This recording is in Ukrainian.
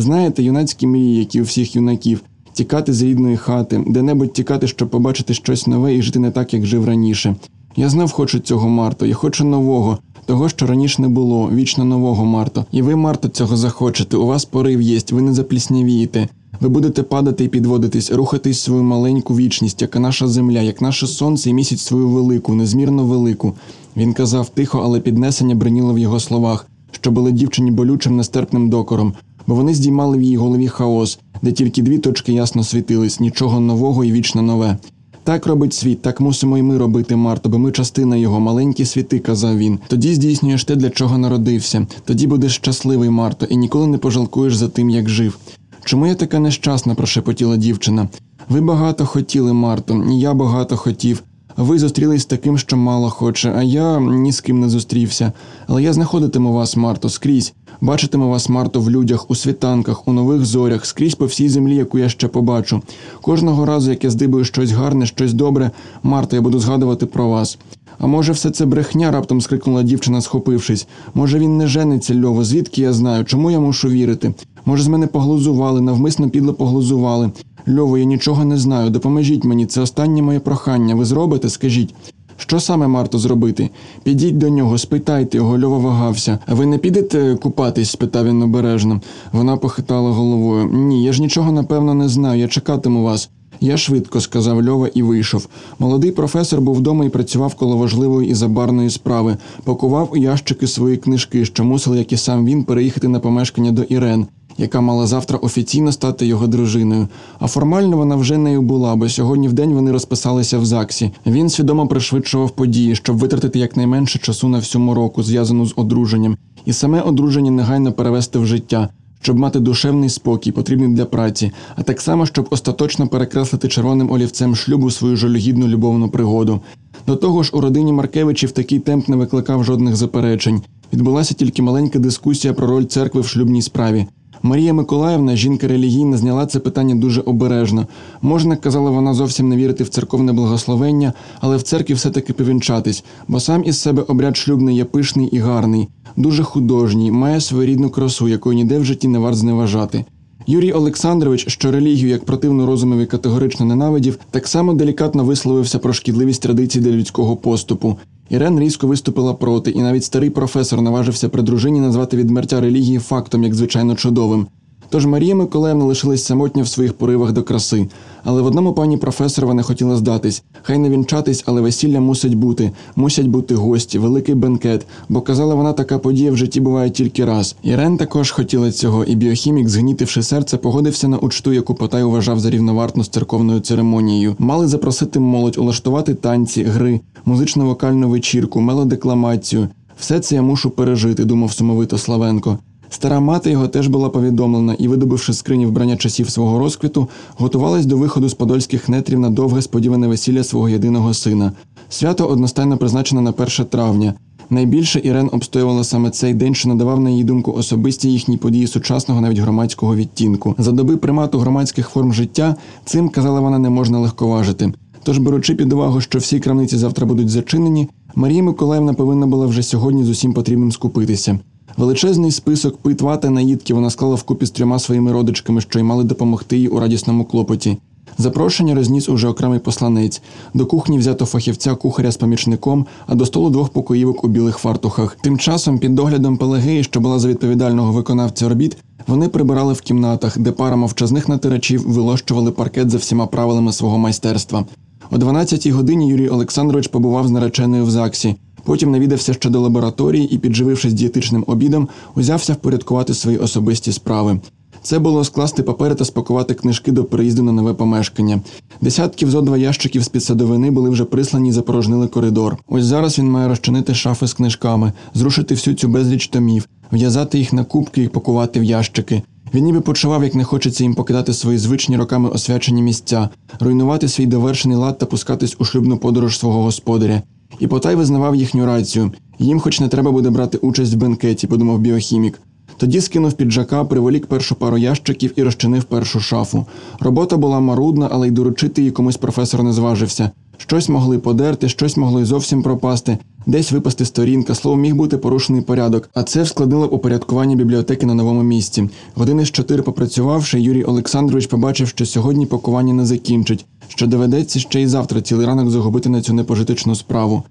Знаєте, юнацькі мрії, які у всіх юнаків, тікати з рідної хати, де-небудь тікати, щоб побачити щось нове і жити не так, як жив раніше. Я знов хочу цього, Марто, я хочу нового, того, що раніше не було, вічно нового, Марто. І ви, Марто, цього захочете. У вас порив єсть, ви не запліснявієте. Ви будете падати і підводитись, рухатись свою маленьку вічність, як наша земля, як наше сонце і місяць свою велику, незмірно велику. Він казав тихо, але піднесення бриніло в його словах, що були дівчині болючим нестерпним докором, бо вони здіймали в її голові хаос, де тільки дві точки ясно світились, нічого нового і вічно нове. Так робить світ, так мусимо й ми робити, Марто, бо ми частина його, маленькі світи, казав він. Тоді здійснюєш те, для чого народився. Тоді будеш щасливий, Марто, і ніколи не пожалкуєш за тим, як жив. Чому я така нещасна? прошепотіла дівчина. Ви багато хотіли, Марто, і я багато хотів. Ви зустрілись з таким, що мало хоче, а я ні з ким не зустрівся. Але я знаходитиму вас, Марто, скрізь. Бачитиму вас, Марто, в людях, у світанках, у нових зорях, скрізь по всій землі, яку я ще побачу. Кожного разу, як я здибую щось гарне, щось добре, Марто, я буду згадувати про вас. А може, все це брехня? раптом скрикнула дівчина, схопившись. Може, він не жениться, Льово, звідки я знаю? Чому я мушу вірити? Може, з мене поглузували, навмисно підло поглузували. Льово, я нічого не знаю. Допоможіть мені, це останнє моє прохання. Ви зробите? Скажіть. Що саме Марто зробити? Підіть до нього, спитайте його, Льова вагався. Ви не підете купатись? спитав він обережно. Вона похитала головою. Ні, я ж нічого напевно не знаю. Я чекатиму вас. Я швидко, сказав Льова і вийшов. Молодий професор був вдома і працював коло важливої і забарної справи, пакував у ящики свої книжки, що мусили, як і сам він, переїхати на помешкання до Ірен яка мала завтра офіційно стати його дружиною. А формально вона вже нею була, бо сьогодні в день вони розписалися в ЗАГСі. Він свідомо пришвидшував події, щоб витратити якнайменше часу на всьому року, зв'язану з одруженням, і саме одруження негайно перевести в життя. Щоб мати душевний спокій, потрібний для праці, а так само, щоб остаточно перекреслити червоним олівцем шлюбу свою жалюгідну любовну пригоду. До того ж, у родині Маркевичів такий темп не викликав жодних заперечень. Відбулася тільки маленька дискусія про роль церкви в шлюбній справі. Марія Миколаївна, жінка релігійна, зняла це питання дуже обережно. Можна, казала вона, зовсім не вірити в церковне благословення, але в церкві все-таки повінчатись, бо сам із себе обряд шлюбний є пишний і гарний, дуже художній, має своєрідну красу, якої ніде в житті не варт зневажати. Юрій Олександрович, що релігію як противну розумові категорично ненавидів, так само делікатно висловився про шкідливість традицій для людського поступу. Ірен різко виступила проти, і навіть старий професор наважився при дружині назвати відмертя релігії фактом, як звичайно чудовим. Тож Марія Миколаївна лишилась самотня в своїх поривах до краси, але в одному пані професорова не хотіла здатись. Хай не вінчатись, але весілля мусить бути. Мусять бути гості, великий бенкет, бо казала вона, така подія в житті буває тільки раз. Ірен також хотіла цього, і біохімік, згнітивши серце, погодився на учту, яку Потай вважав за рівновартну з церковною церемонією. Мали запросити молодь, улаштувати танці, гри, музично-вокальну вечірку, мелодекламацію. Все це я мушу пережити, думав сумовито Славенко. Стара мати його теж була повідомлена і, видобивши з скрині вбрання часів свого розквіту, готувалась до виходу з подольських нетрів на довге сподіване весілля свого єдиного сина. Свято одностайно призначено на 1 травня. Найбільше Ірен обстоювала саме цей день, що надавав на її думку особисті їхні події сучасного, навіть громадського відтінку. За доби примату громадських форм життя цим казала вона не можна легковажити. Тож, беручи під увагу, що всі крамниці завтра будуть зачинені, Марія Миколаївна повинна була вже сьогодні з усім потрібним скупитися. Величезний список питва та наїдки вона склала вкупі з трьома своїми родичками, що й мали допомогти їй у радісному клопоті. Запрошення розніс уже окремий посланець. До кухні взято фахівця кухаря з помічником, а до столу двох покоївок у білих фартухах. Тим часом, під доглядом Пелагеї, що була за відповідального виконавця робіт, вони прибирали в кімнатах, де пара мовчазних натирачів вилощували паркет за всіма правилами свого майстерства. О 12-й годині Юрій Олександрович побував з нареченою в ЗАГСі. Потім навідався ще до лабораторії і, підживившись дієтичним обідом, узявся впорядкувати свої особисті справи. Це було скласти папери та спакувати книжки до приїзду на нове помешкання. Десятків зо два ящиків з під садовини були вже прислані і запорожнили коридор. Ось зараз він має розчинити шафи з книжками, зрушити всю цю безліч томів, в'язати їх на кубки і пакувати в ящики. Він ніби почував, як не хочеться їм покидати свої звичні роками освячені місця, руйнувати свій довершений лад та пускатись у шлюбну подорож свого господаря. І Потай визнавав їхню рацію. Їм, хоч не треба буде брати участь в бенкеті, подумав біохімік. Тоді скинув піджака, приволік першу пару ящиків і розчинив першу шафу. Робота була марудна, але й доручити її комусь професор не зважився. Щось могли подерти, щось могло й зовсім пропасти, десь випасти сторінка, словом міг бути порушений порядок, а це вскладнило упорядкування бібліотеки на новому місці. Години з чотири попрацювавши, Юрій Олександрович побачив, що сьогодні пакування не закінчить що доведеться ще й завтра цілий ранок загубити на цю непожиточну справу.